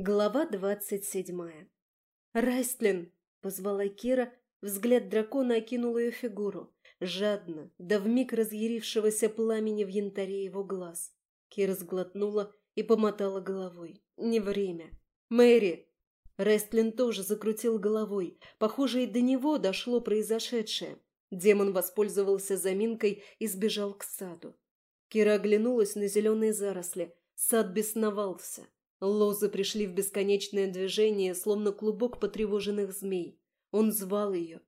Глава двадцать седьмая. «Райстлин!» — позвала Кира, взгляд дракона окинул ее фигуру, жадно, до вмиг разъярившегося пламени в янтаре его глаз. Кира сглотнула и помотала головой. «Не время!» «Мэри!» Рестлин тоже закрутил головой. Похоже, и до него дошло произошедшее. Демон воспользовался заминкой и сбежал к саду. Кира оглянулась на зеленые заросли. Сад бесновался. Лозы пришли в бесконечное движение, словно клубок потревоженных змей. Он звал ее.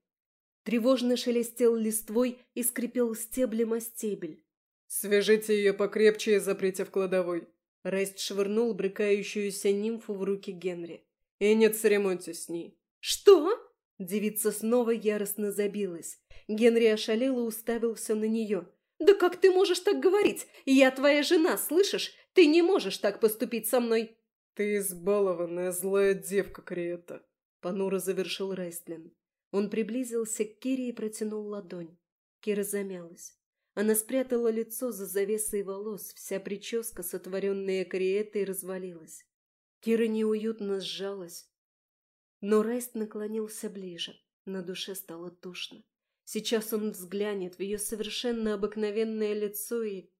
Тревожно шелестел листвой и скрипел стеблем о стебель. «Свяжите ее покрепче и заприте в кладовой». Рейст швырнул брыкающуюся нимфу в руки Генри. «И не церемоньтесь с ней». «Что?» Девица снова яростно забилась. Генри ошалел и уставился на нее. «Да как ты можешь так говорить? Я твоя жена, слышишь? Ты не можешь так поступить со мной!» «Ты избалованная злая девка, Криета!» — понуро завершил Райстлин. Он приблизился к Кире и протянул ладонь. Кира замялась. Она спрятала лицо за завесой волос, вся прическа, сотворенная Криетой, развалилась. Кира неуютно сжалась. Но Райст наклонился ближе. На душе стало тошно. Сейчас он взглянет в ее совершенно обыкновенное лицо и...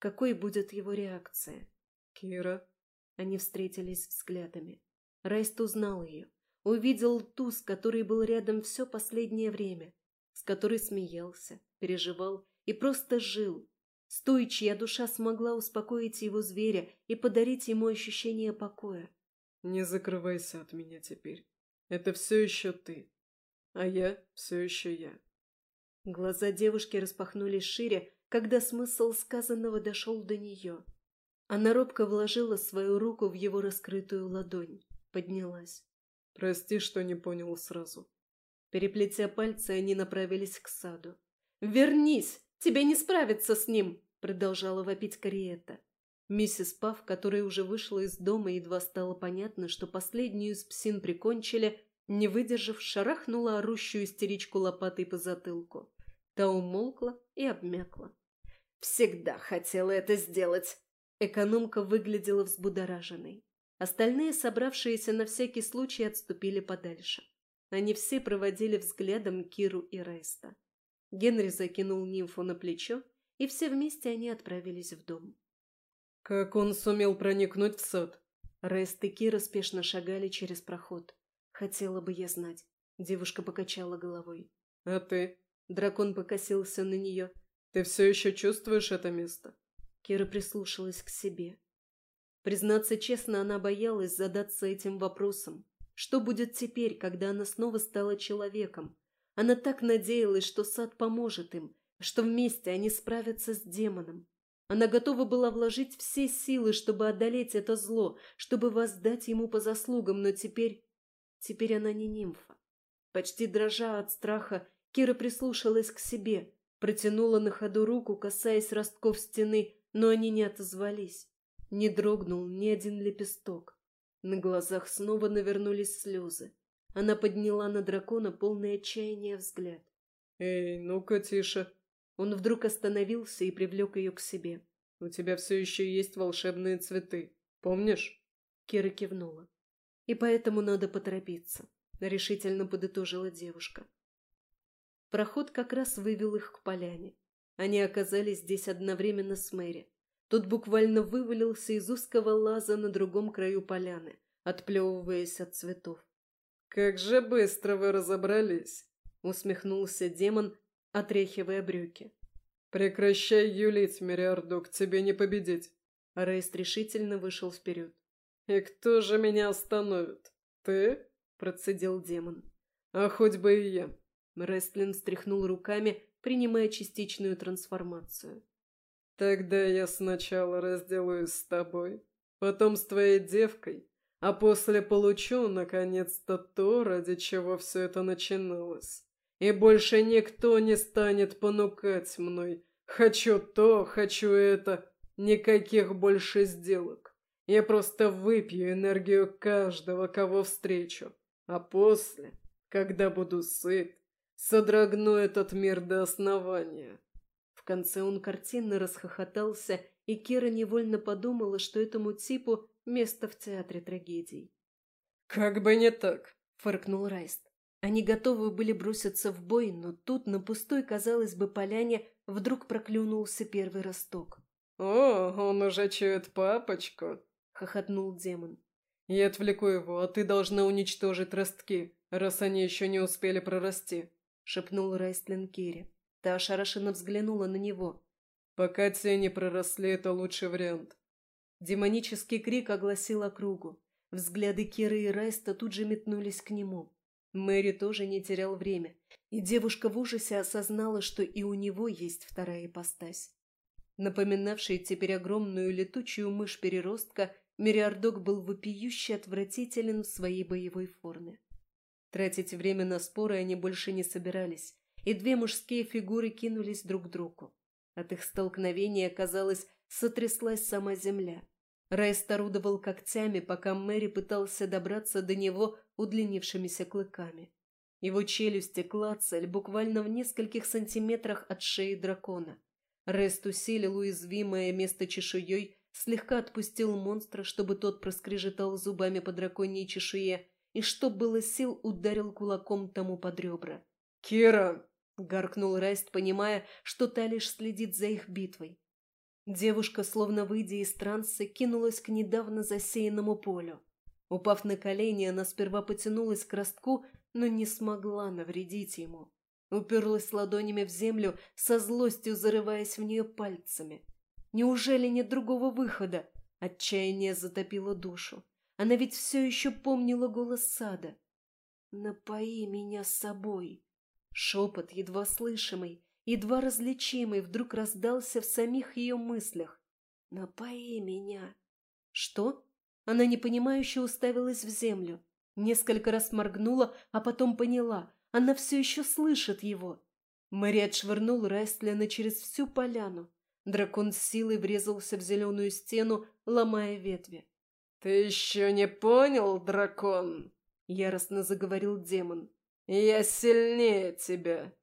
Какой будет его реакция? «Кира?» Они встретились взглядами. Райст узнал ее. Увидел ту, с которой был рядом все последнее время. С которой смеялся, переживал и просто жил. С той, чья душа смогла успокоить его зверя и подарить ему ощущение покоя. «Не закрывайся от меня теперь. Это все еще ты. А я все еще я». Глаза девушки распахнулись шире, когда смысл сказанного дошел до нее. Она робко вложила свою руку в его раскрытую ладонь. Поднялась. «Прости, что не понял сразу». Переплетя пальцы, они направились к саду. «Вернись! Тебе не справиться с ним!» Продолжала вопить Кариета. Миссис Пав, которая уже вышла из дома, едва стало понятно, что последнюю из псин прикончили, не выдержав, шарахнула орущую истеричку лопатой по затылку. Та умолкла и обмякла. «Всегда хотела это сделать!» Экономка выглядела взбудораженной. Остальные, собравшиеся на всякий случай, отступили подальше. Они все проводили взглядом Киру и Рейста. Генри закинул нимфу на плечо, и все вместе они отправились в дом. «Как он сумел проникнуть в сад?» Рейст и Кира спешно шагали через проход. «Хотела бы я знать». Девушка покачала головой. «А ты?» Дракон покосился на нее. «Ты все еще чувствуешь это место?» Кира прислушалась к себе. Признаться честно, она боялась задаться этим вопросом. Что будет теперь, когда она снова стала человеком? Она так надеялась, что сад поможет им, что вместе они справятся с демоном. Она готова была вложить все силы, чтобы одолеть это зло, чтобы воздать ему по заслугам, но теперь... Теперь она не нимфа. Почти дрожа от страха, Кира прислушалась к себе, протянула на ходу руку, касаясь ростков стены, но они не отозвались. Не дрогнул ни один лепесток. На глазах снова навернулись слезы. Она подняла на дракона полный отчаяния взгляд. «Эй, ну-ка, тише!» Он вдруг остановился и привлек ее к себе. «У тебя все еще есть волшебные цветы. Помнишь?» Кира кивнула. «И поэтому надо поторопиться», — решительно подытожила девушка. Проход как раз вывел их к поляне. Они оказались здесь одновременно с Мэри. Тот буквально вывалился из узкого лаза на другом краю поляны, отплевываясь от цветов. «Как же быстро вы разобрались!» — усмехнулся демон, отряхивая брюки. «Прекращай юлить, Мериардок, тебе не победить!» Рейст решительно вышел вперед. «И кто же меня остановит? Ты?» — процедил демон. «А хоть бы и я!» Рестлин встряхнул руками, принимая частичную трансформацию. «Тогда я сначала разделаюсь с тобой, потом с твоей девкой, а после получу, наконец-то, то, ради чего все это начиналось. И больше никто не станет понукать мной. Хочу то, хочу это. Никаких больше сделок. Я просто выпью энергию каждого, кого встречу. А после, когда буду сыт, Содрогну этот мир до основания. В конце он картинно расхохотался, и Кира невольно подумала, что этому типу место в театре трагедий. «Как бы не так», — фыркнул Райст. Они готовы были броситься в бой, но тут на пустой, казалось бы, поляне вдруг проклюнулся первый росток. «О, он уже чует папочку», — хохотнул демон. «Я отвлеку его, а ты должна уничтожить ростки, раз они еще не успели прорасти», — шепнул Райстлин Кири. Та ошарашенно взглянула на него. «Пока те не проросли, это лучший вариант». Демонический крик огласил округу. Взгляды Киры и Райста тут же метнулись к нему. Мэри тоже не терял время, и девушка в ужасе осознала, что и у него есть вторая ипостась. Напоминавший теперь огромную летучую мышь-переростка, Мириардок был вопиюще отвратителен в своей боевой форме. Тратить время на споры они больше не собирались, и две мужские фигуры кинулись друг к другу. От их столкновения, казалось, сотряслась сама земля. Райст орудовал когтями, пока Мэри пытался добраться до него удлинившимися клыками. Его челюсти клацали буквально в нескольких сантиметрах от шеи дракона. Рест усилил уязвимое место чешуей, слегка отпустил монстра, чтобы тот проскрежетал зубами по драконьей чешуе, и, что было сил, ударил кулаком тому под ребра. «Кира!» — гаркнул Райст, понимая, что та лишь следит за их битвой. Девушка, словно выйдя из транса, кинулась к недавно засеянному полю. Упав на колени, она сперва потянулась к ростку, но не смогла навредить ему. Уперлась ладонями в землю, со злостью зарываясь в нее пальцами. Неужели нет другого выхода? Отчаяние затопило душу. Она ведь все еще помнила голос сада. «Напои меня собой!» Шепот, едва слышимый, едва различимый, вдруг раздался в самих ее мыслях. «Напои меня!» «Что?» Она непонимающе уставилась в землю. Несколько раз моргнула, а потом поняла. Она все еще слышит его. Мэри отшвырнул Райстлина через всю поляну. Дракон с силой врезался в зеленую стену, ломая ветви. «Ты еще не понял, дракон?» — яростно заговорил демон. «Я сильнее тебя.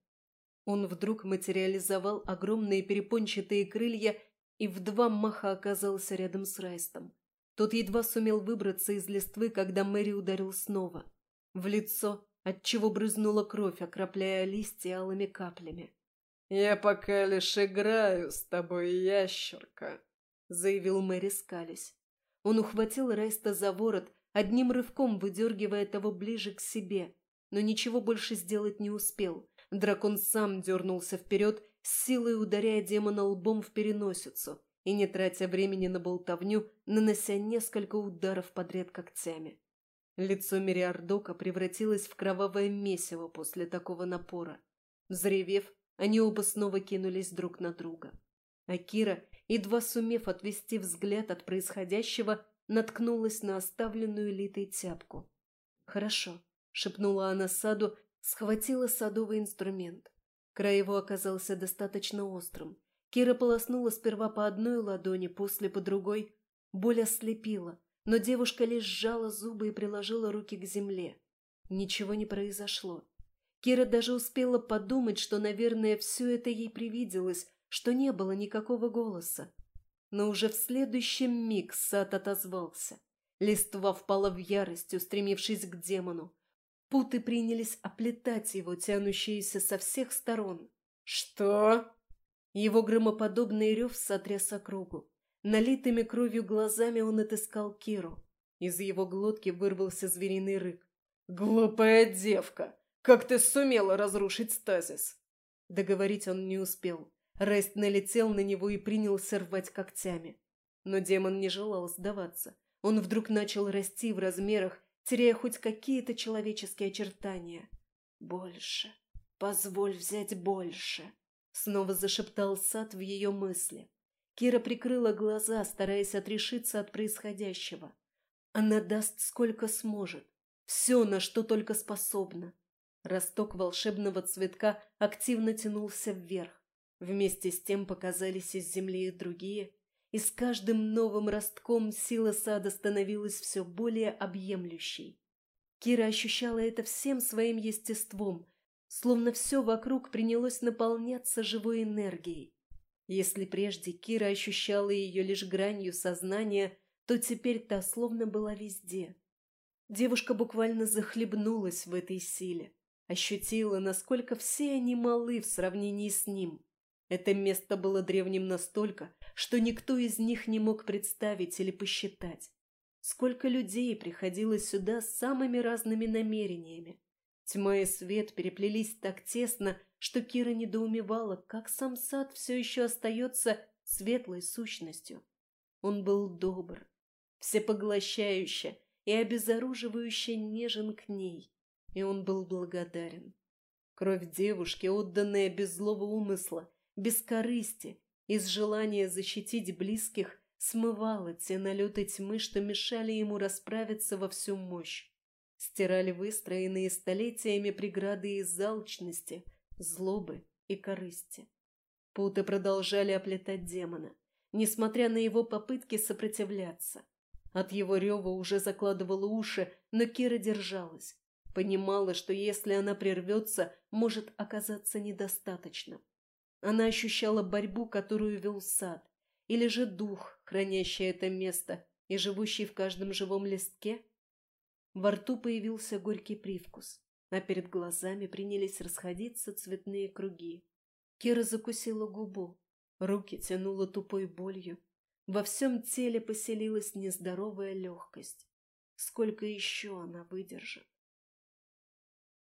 Он вдруг материализовал огромные перепончатые крылья и в два маха оказался рядом с Райстом. Тот едва сумел выбраться из листвы, когда Мэри ударил снова. В лицо, отчего брызнула кровь, окропляя листья алыми каплями. «Я пока лишь играю с тобой, ящерка», — заявил Мэри скались. Он ухватил Райста за ворот, одним рывком выдергивая того ближе к себе, но ничего больше сделать не успел. Дракон сам дернулся вперед, с силой ударяя демона лбом в переносицу и, не тратя времени на болтовню, нанося несколько ударов подряд когтями. Лицо Мириардока превратилось в кровавое месиво после такого напора. Взревев, они оба снова кинулись друг на друга. А Кира, едва сумев отвести взгляд от происходящего, наткнулась на оставленную литой тяпку. «Хорошо», — шепнула она саду, Схватила садовый инструмент. Край его оказался достаточно острым. Кира полоснула сперва по одной ладони, после по другой. Боль ослепила, но девушка лишь сжала зубы и приложила руки к земле. Ничего не произошло. Кира даже успела подумать, что, наверное, все это ей привиделось, что не было никакого голоса. Но уже в следующий миг сад отозвался. Листва впала в ярость, устремившись к демону. Путы принялись оплетать его, тянущиеся со всех сторон. «Что?» Его громоподобный рев сотряс округу. Налитыми кровью глазами он отыскал Киру. Из его глотки вырвался звериный рык. «Глупая девка! Как ты сумела разрушить стазис?» Договорить он не успел. Рест налетел на него и принялся рвать когтями. Но демон не желал сдаваться. Он вдруг начал расти в размерах теряя хоть какие-то человеческие очертания. «Больше. Позволь взять больше», — снова зашептал сад в ее мысли. Кира прикрыла глаза, стараясь отрешиться от происходящего. Она даст сколько сможет, все, на что только способна. Росток волшебного цветка активно тянулся вверх. Вместе с тем показались из земли и другие, и с каждым новым ростком сила сада становилась все более объемлющей. Кира ощущала это всем своим естеством, словно все вокруг принялось наполняться живой энергией. Если прежде Кира ощущала ее лишь гранью сознания, то теперь та словно была везде. Девушка буквально захлебнулась в этой силе, ощутила, насколько все они малы в сравнении с ним. Это место было древним настолько, что никто из них не мог представить или посчитать. Сколько людей приходило сюда с самыми разными намерениями. Тьма и свет переплелись так тесно, что Кира недоумевала, как сам сад все еще остается светлой сущностью. Он был добр, всепоглощающе и обезоруживающе нежен к ней, и он был благодарен. Кровь девушки, отданная без злого умысла, без корысти, из желания защитить близких, смывала те налеты тьмы, что мешали ему расправиться во всю мощь. Стирали выстроенные столетиями преграды из алчности, злобы и корысти. Путы продолжали оплетать демона, несмотря на его попытки сопротивляться. От его рева уже закладывала уши, но Кира держалась. Понимала, что если она прервется, может оказаться недостаточно. Она ощущала борьбу, которую вел сад, или же дух, хранящий это место и живущий в каждом живом листке. Во рту появился горький привкус, а перед глазами принялись расходиться цветные круги. Кира закусила губу, руки тянула тупой болью. Во всем теле поселилась нездоровая легкость. Сколько еще она выдержит?